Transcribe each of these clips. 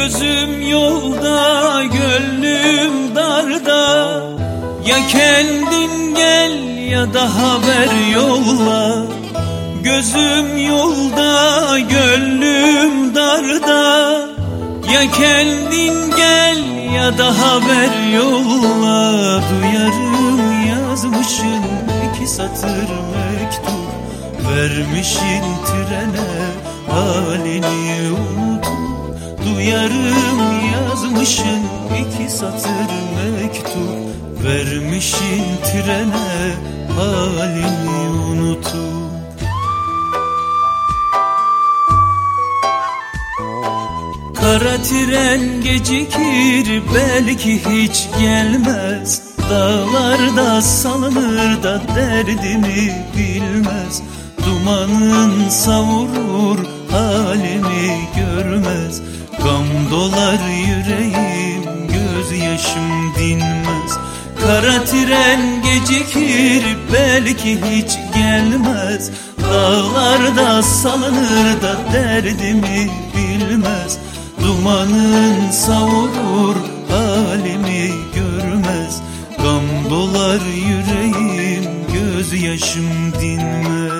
Gözüm yolda, gönlüm darda. Ya kendin gel ya da haber yolla. Gözüm yolda, gönlüm darda. Ya kendin gel ya da haber yolla. Duyarım yazmışın iki satır mektup. Vermişin trene halini Duyarım yazmışın iki satır mektup. Vermişin trene halini unutup. Kara tren gecikir belki hiç gelmez. Dağlarda salınır da derdimi bilmez. Dumanın savurur halimi görmez Gam dolar yüreğim gözyaşım dinmez. Kara tren gecikir belki hiç gelmez. Dağlarda salınır da derdimi bilmez. Dumanın savurur halimi görmez. Gam dolar yüreğim gözyaşım dinmez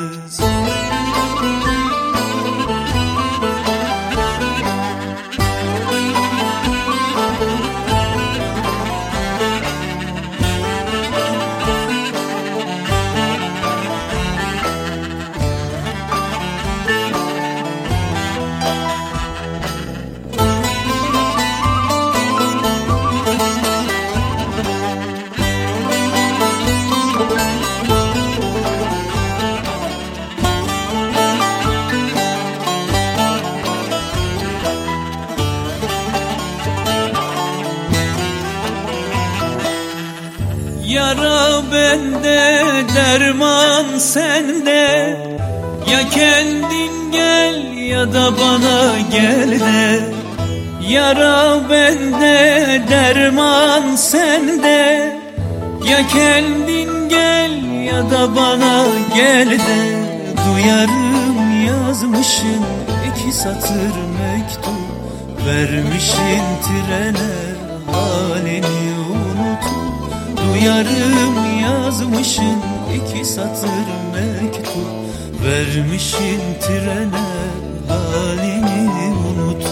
Yara bende, derman sende. Ya kendin gel ya da bana gel de. Yara bende, derman sende. Ya kendin gel ya da bana gel de. Duyarım yazmışın iki satır mektup. Vermişin trene halini Duyarım yazmışın iki satır mektup. Vermişin trene halini unutup.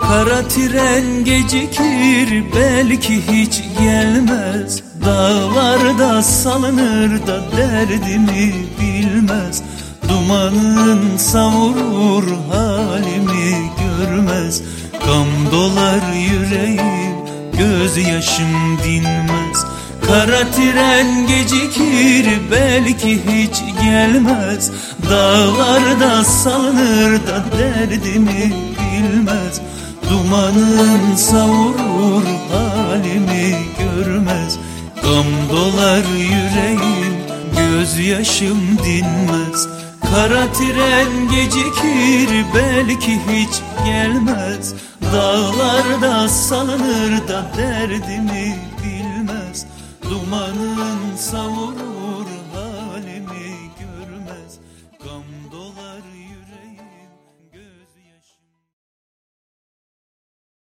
Kara tren gecikir belki hiç gelmez. Dağlarda salınır da derdimi bilmez. Dumanın savurur halimi görmez Gam dolar yüreğim gözyaşım dinmez. Kara tren gecikir belki hiç gelmez. Dağlarda salınır da derdimi bilmez. Dumanın savurur halimi görmez. Gam dolar yüreğim gözyaşım dinmez Kara tren gecikir belki hiç gelmez. Dağlarda salınır da derdimi bilmez. Dumanın savurur